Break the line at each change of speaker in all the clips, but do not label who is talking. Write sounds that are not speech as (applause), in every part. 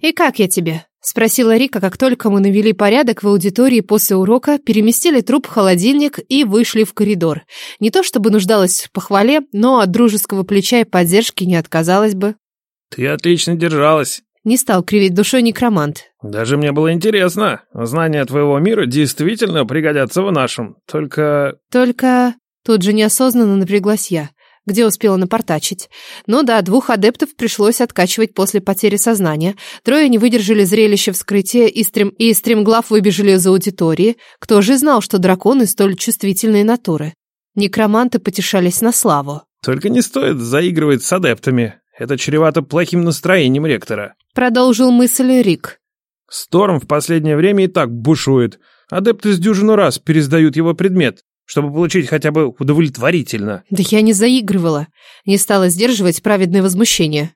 «И как я тебе?» — спросила Рика, как только мы навели порядок в аудитории после урока, переместили труп в холодильник и вышли в коридор. Не то чтобы нуждалась в похвале, но от дружеского плеча и поддержки не отказалась бы.
«Ты отлично держалась».
Не стал кривить душой некромант.
«Даже мне было интересно. Знания твоего мира действительно пригодятся в нашем. Только...»
«Только...» Тут же неосознанно напряглась я где успела напортачить. Ну да, двух адептов пришлось откачивать после потери сознания. Трое не выдержали зрелища вскрытия и, стрем... и стремглав выбежали из аудитории. Кто же знал, что драконы столь чувствительные натуры? Некроманты потешались на славу.
«Только не стоит заигрывать с адептами. Это чревато плохим настроением ректора», —
продолжил мысль Рик.
«Сторм в последнее время и так бушует. Адепты с дюжину раз пересдают его предмет чтобы получить хотя бы удовлетворительно.
Да я не заигрывала. Не стала сдерживать праведное возмущение.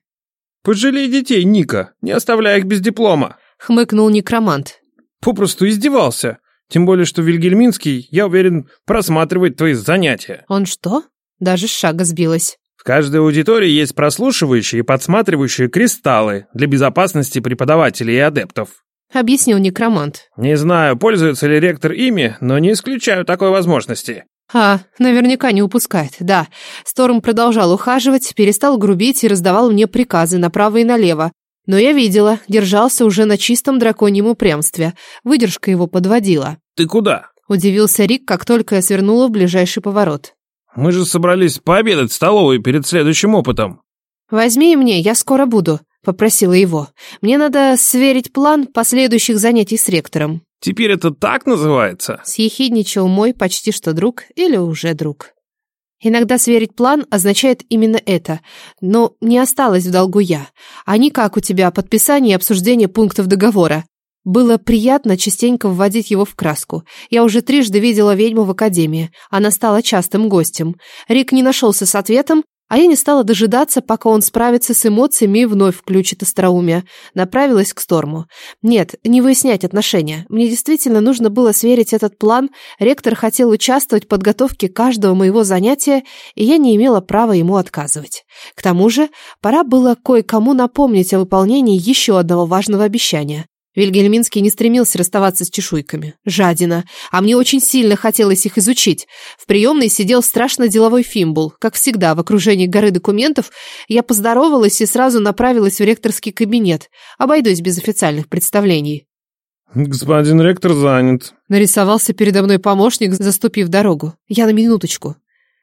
Пожалей детей, Ника, не оставляй их без диплома.
Хмыкнул некромант.
Попросту издевался. Тем более, что Вильгельминский, я уверен, просматривает твои занятия.
Он что? Даже с шага сбилась.
В каждой аудитории есть прослушивающие и подсматривающие кристаллы для безопасности преподавателей и адептов
объяснил некромант.
Не знаю, пользуется ли ректор ими, но не исключаю такой возможности.
А, наверняка не упускает, да. Сторм продолжал ухаживать, перестал грубить и раздавал мне приказы направо и налево. Но я видела, держался уже на чистом драконьем упрямстве. Выдержка его подводила.
«Ты куда?»
Удивился Рик, как только я свернула в ближайший поворот.
«Мы же собрались пообедать в столовой перед следующим опытом».
«Возьми и мне, я скоро буду», Попросила его. Мне надо сверить план последующих занятий с ректором.
Теперь это так называется?
Съехидничал мой почти что друг или уже друг. Иногда сверить план означает именно это, но не осталось в долгу я. А не как у тебя подписание и обсуждение пунктов договора. Было приятно частенько вводить его в краску. Я уже трижды видела ведьму в академии. Она стала частым гостем. Рик не нашелся с ответом, а я не стала дожидаться, пока он справится с эмоциями и вновь включит остроумие. Направилась к Сторму. Нет, не выяснять отношения. Мне действительно нужно было сверить этот план. Ректор хотел участвовать в подготовке каждого моего занятия, и я не имела права ему отказывать. К тому же, пора было кое-кому напомнить о выполнении еще одного важного обещания. Вильгельминский не стремился расставаться с чешуйками. Жадина. А мне очень сильно хотелось их изучить. В приемной сидел страшно деловой фимбул. Как всегда, в окружении горы документов я поздоровалась и сразу направилась в ректорский кабинет. Обойдусь без официальных представлений.
«Господин ректор занят», —
нарисовался передо мной помощник, заступив дорогу. «Я на минуточку».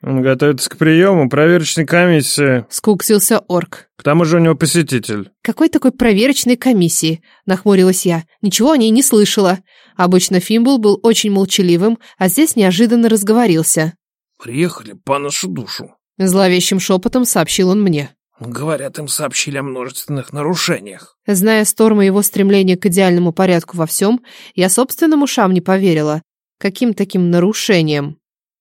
Он готовится к приему проверочной комиссии.
Скуксился орк.
К тому же у него посетитель.
Какой такой проверочной комиссии? Нахмурилась я. Ничего о ней не слышала. Обычно Фимбл был очень молчаливым, а здесь неожиданно разговорился.
Приехали по нашу душу.
Зловещим шепотом сообщил он мне.
Говорят, им сообщили о множественных нарушениях.
Зная Сторма его стремление к идеальному порядку во всем, я собственным ушам не поверила. Каким таким нарушением?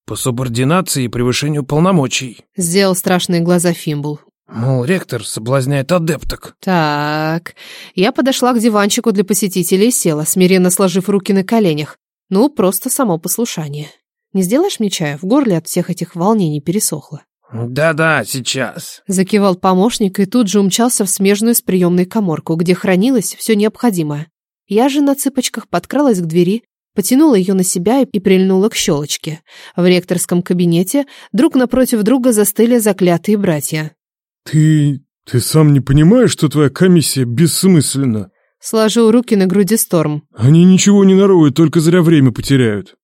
По субординации и превышению полномочий.
Сделал страшные глаза Фимбул.
Мол, ректор соблазняет адепток.
Так, я подошла к диванчику для посетителей и села, смиренно сложив руки на коленях. Ну, просто само послушание. Не сделаешь мне чая? В горле от всех этих волнений пересохло.
«Да-да, сейчас», —
закивал помощник и тут же умчался в смежную с приемной коморку, где хранилось все необходимое. Я же на цыпочках подкралась к двери, потянула ее на себя и прильнула к щелочке. В ректорском кабинете друг напротив друга застыли заклятые братья.
«Ты... ты сам не понимаешь, что твоя комиссия бессмысленна?»
Сложил руки на груди Сторм.
«Они ничего не нароют, только зря время потеряют».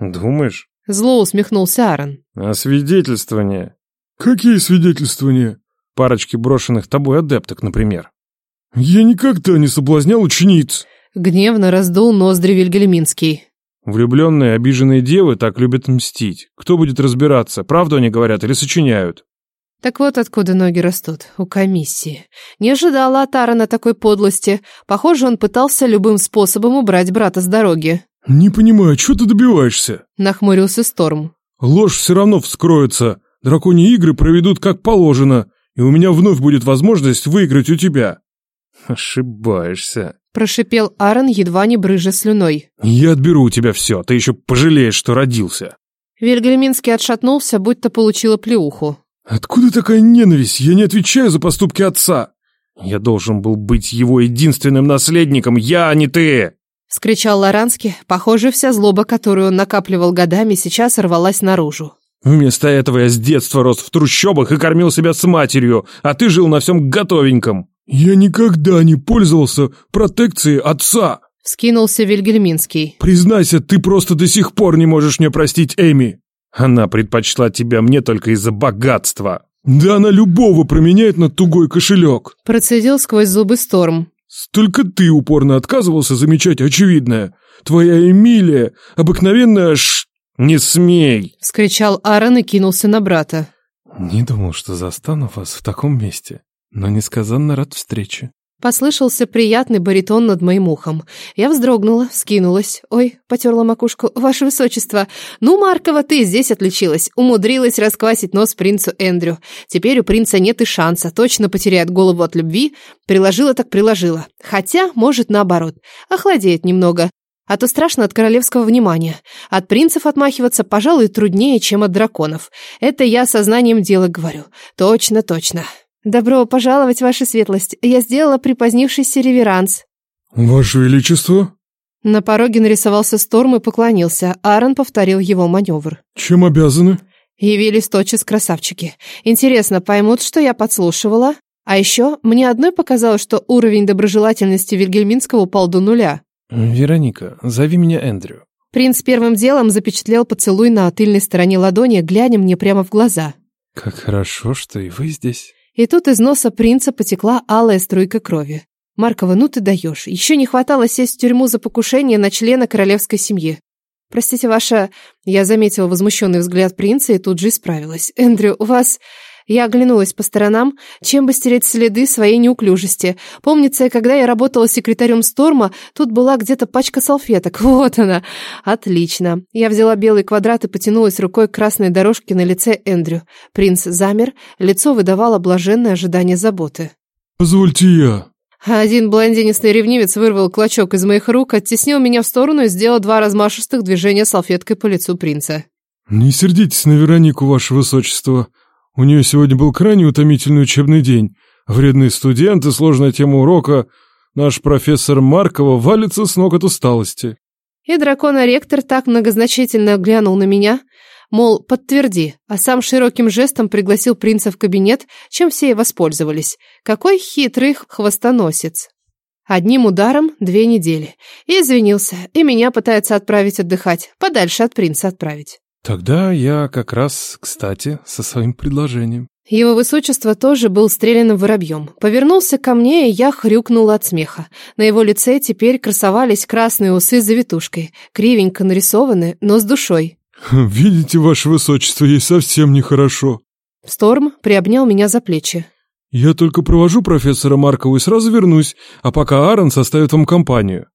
«Думаешь?»
Зло усмехнулся Аарон.
«А свидетельствование?»
«Какие свидетельствования?»
«Парочки брошенных тобой адепток, например».
«Я никогда не соблазнял учениц».
Гневно раздул ноздри Вильгельминский.
Влюбленные, обиженные девы так любят мстить. Кто будет разбираться, правду они говорят или сочиняют?
Так вот откуда ноги растут, у комиссии. Не ожидала от Аарона такой подлости. Похоже, он пытался любым способом убрать брата с дороги.
«Не понимаю, что ты добиваешься?»
Нахмурился Сторм.
«Ложь все равно вскроется. Драконьи игры проведут как положено, и у меня вновь будет возможность выиграть у тебя».
«Ошибаешься», —
прошипел Аарон, едва не брыжа слюной.
«Я отберу у тебя все, ты еще пожалеешь, что родился».
Вильгельминский отшатнулся, будто получила плеуху.
«Откуда такая ненависть? Я не отвечаю за поступки отца.
Я должен был быть его единственным наследником, я, а не ты!»
Вскричал Лоранский. Похоже, вся злоба, которую он накапливал годами, сейчас рвалась наружу.
«Вместо этого я с детства рос в трущобах и кормил себя с матерью, а ты жил на всем готовеньком!»
«Я никогда не пользовался протекцией отца!»
Вскинулся Вильгельминский.
«Признайся, ты просто до сих пор не можешь мне простить Эми!»
«Она предпочла тебя мне только из-за богатства!»
«Да она любого променяет на тугой кошелек!»
Процедил сквозь зубы Сторм.
«Только ты упорно отказывался замечать очевидное. Твоя Эмилия — обыкновенная ш...»
«Не смей!»
— вскричал Аарон и кинулся на брата.
«Не думал, что застану вас в таком месте, но несказанно рад встрече».
Послышался приятный баритон над моим ухом. Я вздрогнула, скинулась. Ой, потерла макушку. Ваше Высочество, ну, Маркова, ты здесь отличилась. Умудрилась расквасить нос принцу Эндрю. Теперь у принца нет и шанса. Точно потеряет голову от любви. Приложила так приложила. Хотя, может, наоборот. Охладеет немного. А то страшно от королевского внимания. От принцев отмахиваться, пожалуй, труднее, чем от драконов. Это я сознанием дела говорю. Точно, точно. «Добро пожаловать, ваша светлость. Я сделала припозднившийся реверанс».
«Ваше величество?»
На пороге нарисовался Сторм и поклонился. Аарон повторил его маневр.
«Чем обязаны?»
Явились тотчас красавчики. Интересно, поймут, что я подслушивала? А еще мне одной показалось, что уровень доброжелательности Вильгельминского упал до нуля.
«Вероника, зови меня Эндрю».
Принц первым делом запечатлел поцелуй на тыльной стороне ладони, глядя мне прямо в глаза.
«Как хорошо, что и вы здесь».
И тут из носа принца потекла алая струйка крови. «Маркова, ну ты даешь. Еще не хватало сесть в тюрьму за покушение на члена королевской семьи. Простите, ваша...» Я заметила возмущенный взгляд принца и тут же исправилась. «Эндрю, у вас...» Я оглянулась по сторонам, чем бы стереть следы своей неуклюжести. Помнится, когда я работала секретарем Сторма, тут была где-то пачка салфеток. (laughs) Вот она. Отлично. Я взяла белый квадрат и потянулась рукой к красной дорожке на лице Эндрю. Принц замер, лицо выдавало блаженное ожидание заботы.
«Позвольте я».
Один блондинистый ревнивец вырвал клочок из моих рук, оттеснил меня в сторону и сделал два размашистых движения салфеткой по лицу принца.
«Не сердитесь на Веронику, ваше высочество. У нее сегодня был крайне утомительный учебный день. Вредные студенты, сложная тема урока. Наш профессор Маркова валится с ног от усталости.
И дракона-ректор так многозначительно глянул на меня, мол, подтверди, а сам широким жестом пригласил принца в кабинет, чем все и воспользовались. Какой хитрый хвостоносец. Одним ударом две недели. И извинился, и меня пытается отправить отдыхать, подальше от принца отправить.
Тогда я как раз, кстати, со своим предложением.
Его высочество тоже был стреляным воробьем. Повернулся ко мне, и я хрюкнула от смеха. На его лице теперь красовались красные усы с завитушкой, кривенько нарисованы, но с душой. (laughs)
«Видите, ваше высочество, ей совсем нехорошо».
Сторм приобнял меня за плечи.
«Я только провожу профессора Маркову и сразу вернусь, а пока Аарон составит вам компанию».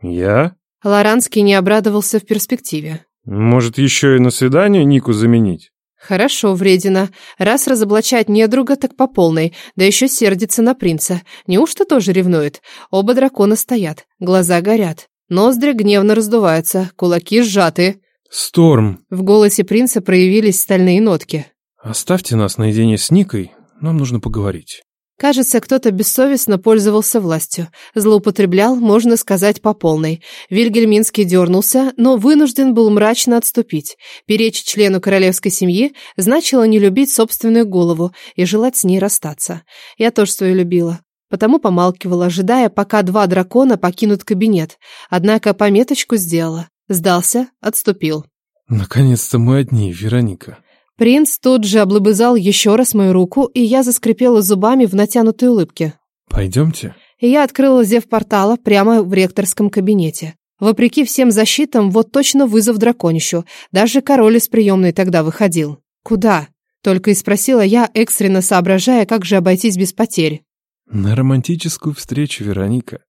«Я?»
Лоранский не обрадовался в перспективе.
Может, еще и на свидание Нику заменить?
Хорошо, вредина. Раз разоблачать недруга, так по полной. Да еще сердится на принца. Неужто тоже ревнует? Оба дракона стоят. Глаза горят. Ноздри гневно раздуваются. Кулаки сжаты.
«Сторм!»
В голосе принца проявились стальные нотки.
«Оставьте нас наедине с Никой. Нам нужно поговорить».
Кажется, кто-то бессовестно пользовался властью. Злоупотреблял, можно сказать, по полной. Вильгельминский дернулся, но вынужден был мрачно отступить. Перечь члену королевской семьи значило не любить собственную голову и желать с ней расстаться. Я тоже свою любила. Потому помалкивала, ожидая, пока два дракона покинут кабинет. Однако пометочку сделала. Сдался, отступил.
«Наконец-то мы одни, Вероника»,
Принц тут же облобызал еще раз мою руку, и я заскрипела зубами в натянутой улыбке.
«Пойдемте».
И я открыла зев портала прямо в ректорском кабинете. Вопреки всем защитам, вот точно вызов драконищу. Даже король из приемной тогда выходил. «Куда?» — только и спросила я, экстренно соображая, как же обойтись без потерь.
«На романтическую встречу, Вероника.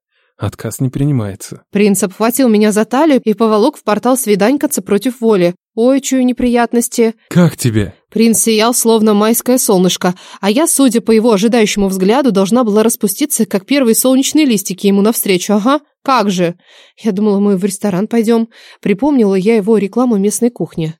Отказ не принимается.
Принц обхватил меня за талию и поволок в портал свиданькаться против воли. Ой, чую неприятности.
Как тебе?
Принц сиял, словно майское солнышко, а я, судя по его ожидающему взгляду, должна была распуститься, как первые солнечные листики ему навстречу. Ага, как же. Я думала, мы в ресторан пойдем. Припомнила я его рекламу местной кухни.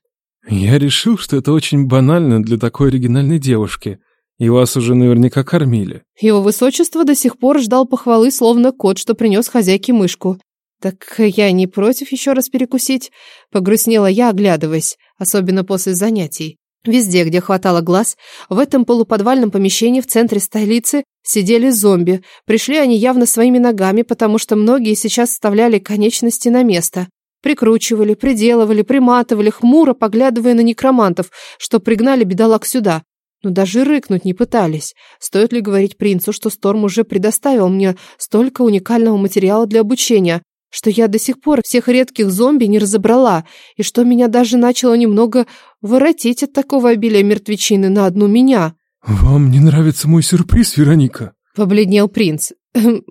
Я решил, что это очень банально для такой оригинальной девушки. И вас уже наверняка кормили.
Его высочество до сих пор ждал похвалы, словно кот, что принес хозяйке мышку. Так я не против еще раз перекусить, погрустнела я, оглядываясь, особенно после занятий. Везде, где хватало глаз, в этом полуподвальном помещении в центре столицы сидели зомби. Пришли они явно своими ногами, потому что многие сейчас вставляли конечности на место. Прикручивали, приделывали, приматывали, хмуро поглядывая на некромантов, что пригнали бедолаг сюда. Но даже рыкнуть не пытались. Стоит ли говорить принцу, что Сторм уже предоставил мне столько уникального материала для обучения, что я до сих пор всех редких зомби не разобрала, и что меня даже начало немного воротить от такого обилия мертвечины на одну меня.
«Вам не нравится мой сюрприз, Вероника?»
Побледнел принц.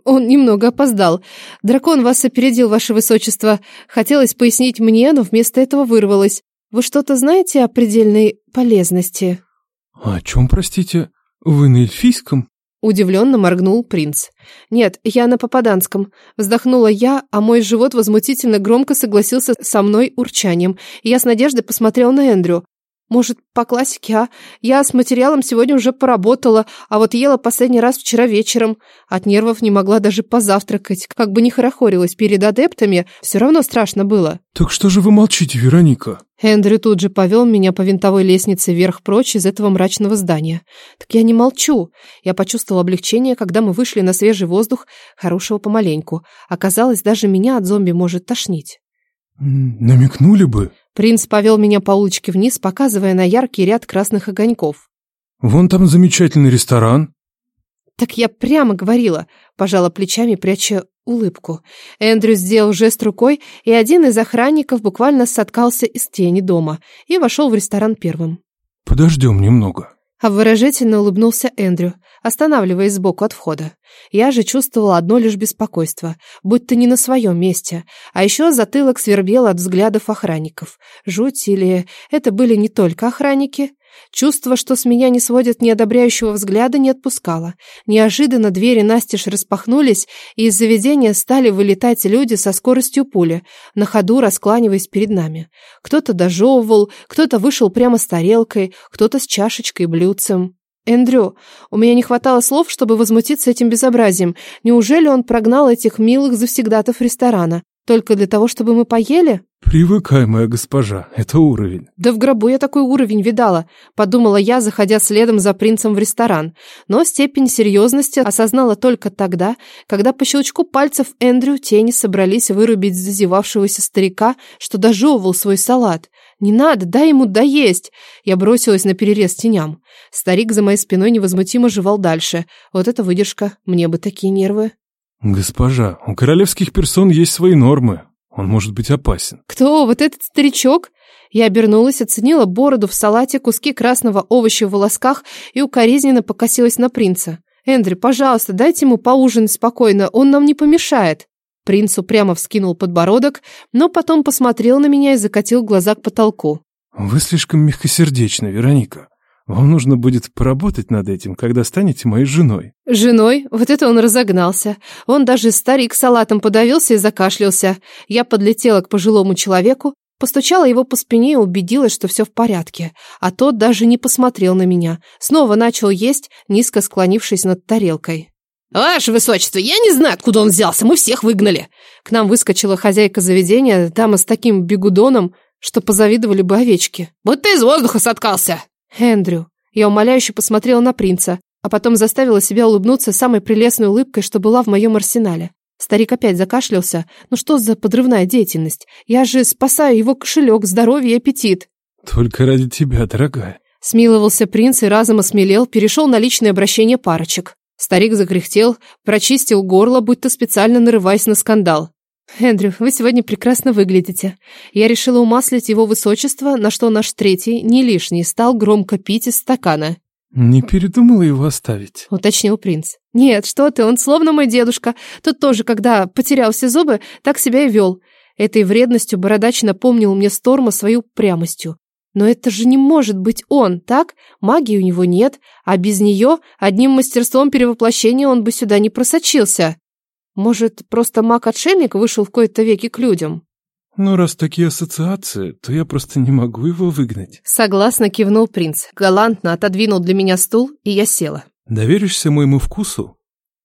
Он немного опоздал. Дракон вас опередил, ваше высочество. Хотелось пояснить мне, но вместо этого вырвалось. Вы что-то знаете о предельной полезности?
«О чем, простите? Вы на эльфийском?»
Удивленно моргнул принц. «Нет, я на попаданском». Вздохнула я, а мой живот возмутительно громко согласился со мной урчанием. Я с надеждой посмотрел на Эндрю. Может, по классике, а? Я с материалом сегодня уже поработала, а вот ела последний раз вчера вечером. От нервов не могла даже позавтракать. Как бы не хорохорилась перед адептами, все равно страшно было.
«Так что же вы молчите, Вероника?»
Эндрю тут же повел меня по винтовой лестнице вверх прочь из этого мрачного здания. Так я не молчу. Я почувствовала облегчение, когда мы вышли на свежий воздух, хорошего помаленьку. Оказалось, даже меня от зомби может тошнить.
«Намекнули бы?»
Принц повел меня по улочке вниз, показывая на яркий ряд красных огоньков.
«Вон там замечательный ресторан».
«Так я прямо говорила», — пожала плечами, пряча улыбку. Эндрю сделал жест рукой, и один из охранников буквально соткался из тени дома и вошел в ресторан первым.
«Подождем немного».
Обворожительно улыбнулся Эндрю, останавливаясь сбоку от входа. Я же чувствовала одно лишь беспокойство, будто не на своем месте. А еще затылок свербел от взглядов охранников. Жуть или это были не только охранники? Чувство, что с меня не сводят неодобряющего взгляда, не отпускало. Неожиданно двери настежь распахнулись, и из заведения стали вылетать люди со скоростью пули, на ходу раскланиваясь перед нами. Кто-то дожевывал, кто-то вышел прямо с тарелкой, кто-то с чашечкой и блюдцем. «Эндрю, у меня не хватало слов, чтобы возмутиться этим безобразием. Неужели он прогнал этих милых завсегдатов ресторана? Только для того, чтобы мы поели?»
«Привыкай, моя госпожа, это уровень».
«Да в гробу я такой уровень видала», — подумала я, заходя следом за принцем в ресторан. Но степень серьезности осознала только тогда, когда по щелчку пальцев Эндрю тени собрались вырубить зазевавшегося старика, что дожевывал свой салат. «Не надо, дай ему доесть!» Я бросилась на перерез теням. Старик за моей спиной невозмутимо жевал дальше. Вот это выдержка, мне бы такие нервы.
«Госпожа, у королевских персон есть свои нормы. Он может быть опасен».
«Кто? Вот этот старичок?» Я обернулась, оценила бороду в салате, куски красного овоща в волосках и укоризненно покосилась на принца. «Эндрю, пожалуйста, дайте ему поужинать спокойно, он нам не помешает». Принц упрямо вскинул подбородок, но потом посмотрел на меня и закатил глаза к потолку.
«Вы слишком мягкосердечны, Вероника. Вам нужно будет поработать над этим, когда станете моей женой».
«Женой? Вот это он разогнался. Он даже старик салатом подавился и закашлялся. Я подлетела к пожилому человеку, постучала его по спине и убедилась, что все в порядке. А тот даже не посмотрел на меня. Снова начал есть, низко склонившись над тарелкой. «Ваше высочество, я не знаю, откуда он взялся, мы всех выгнали!» К нам выскочила хозяйка заведения, дама с таким бегудоном, что позавидовали бы овечки. «Будто из воздуха соткался!» «Эндрю!» Я умоляюще посмотрела на принца, а потом заставила себя улыбнуться самой прелестной улыбкой, что была в моем арсенале. Старик опять закашлялся. «Ну что за подрывная деятельность? Я же спасаю его кошелек, здоровье и аппетит!»
«Только ради тебя, дорогая!»
Смиловался принц и разом осмелел, перешел на личное обращение парочек. Старик закряхтел, прочистил горло, будто специально нарываясь на скандал. «Эндрю, вы сегодня прекрасно выглядите. Я решила умаслить его высочество, на что наш третий, не лишний, стал громко пить из стакана».
«Не передумала его оставить?»
— уточнил принц. «Нет, что ты, он словно мой дедушка. Тот тоже, когда потерял все зубы, так себя и вел. Этой вредностью бородач напомнил мне Сторма свою прямостью. Но это же не может быть он, так? Магии у него нет, а без нее одним мастерством перевоплощения он бы сюда не просочился. Может, просто маг-отшельник вышел в кои-то веки к людям?
Ну, раз такие ассоциации, то я просто не могу его выгнать.
Согласно кивнул принц, галантно отодвинул для меня стул, и я села.
Доверишься моему вкусу?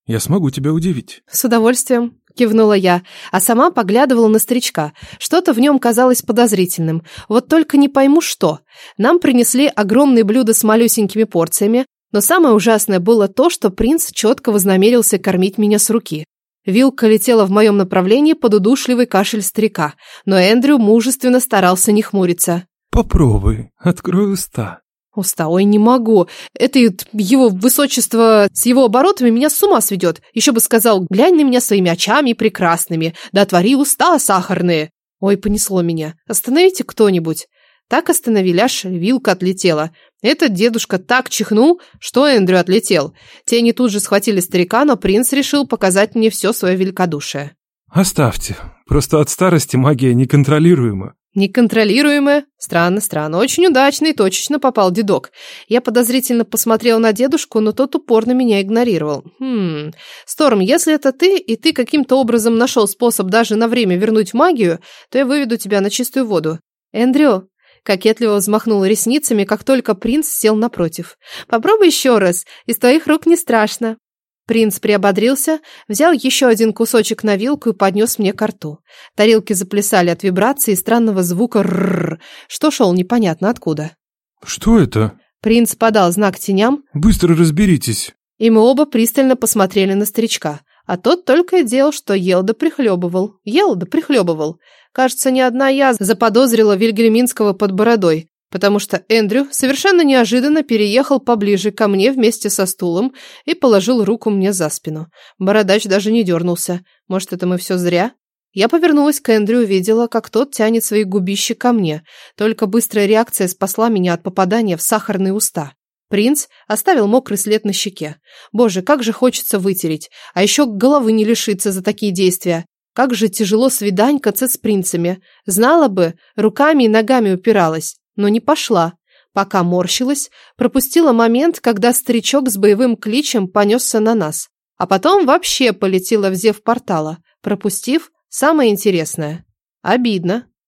Я смогу тебя удивить.
С удовольствием. Кивнула я, а сама поглядывала на старичка. Что-то в нем казалось подозрительным. Вот только не пойму, что. Нам принесли огромные блюда с малюсенькими порциями, но самое ужасное было то, что принц четко вознамерился кормить меня с руки. Вилка летела в моем направлении под удушливый кашель старика, но Эндрю мужественно старался не хмуриться.
Попробуй, открой уста.
Уста, ой, не могу. Это его высочество с его оборотами меня с ума сведет. Еще бы сказал, глянь на меня своими очами прекрасными, да отвори уста сахарные. Ой, понесло меня. Остановите кто-нибудь. Так остановили, аж вилка отлетела. Этот дедушка так чихнул, что Эндрю отлетел. Тени тут же схватили старика, но принц решил показать мне все свое великодушие.
«Оставьте. Просто от старости магия неконтролируема.
Неконтролируемое? Странно, странно. Очень удачно и точечно попал дедок. Я подозрительно посмотрел на дедушку, но тот упорно меня игнорировал. Хм. Сторм, если это ты, и ты каким-то образом нашел способ даже на время вернуть магию, то я выведу тебя на чистую воду. Эндрю, кокетливо взмахнул ресницами, как только принц сел напротив. Попробуй еще раз, из твоих рук не страшно. Принц приободрился, взял еще один кусочек на вилку и поднес мне ко рту. Тарелки заплясали от вибрации и странного звука «рррр», что шел непонятно откуда.
«Что это?»
Принц подал знак теням.
«Быстро разберитесь».
И мы оба пристально посмотрели на старичка. А тот только и делал, что ел да прихлебывал. Ел да прихлебывал. Кажется, не одна я заподозрила Вильгельминского под бородой потому что Эндрю совершенно неожиданно переехал поближе ко мне вместе со стулом и положил руку мне за спину. Бородач даже не дернулся. Может, это мы все зря? Я повернулась к Эндрю и увидела, как тот тянет свои губищи ко мне. Только быстрая реакция спасла меня от попадания в сахарные уста. Принц оставил мокрый след на щеке. Боже, как же хочется вытереть. А еще головы не лишиться за такие действия. Как же тяжело свиданькаться с принцами. Знала бы, руками и ногами упиралась но не пошла, пока морщилась, пропустила момент, когда старичок с боевым кличем понесся на нас, а потом вообще полетела в зев портала, пропустив самое интересное. Обидно.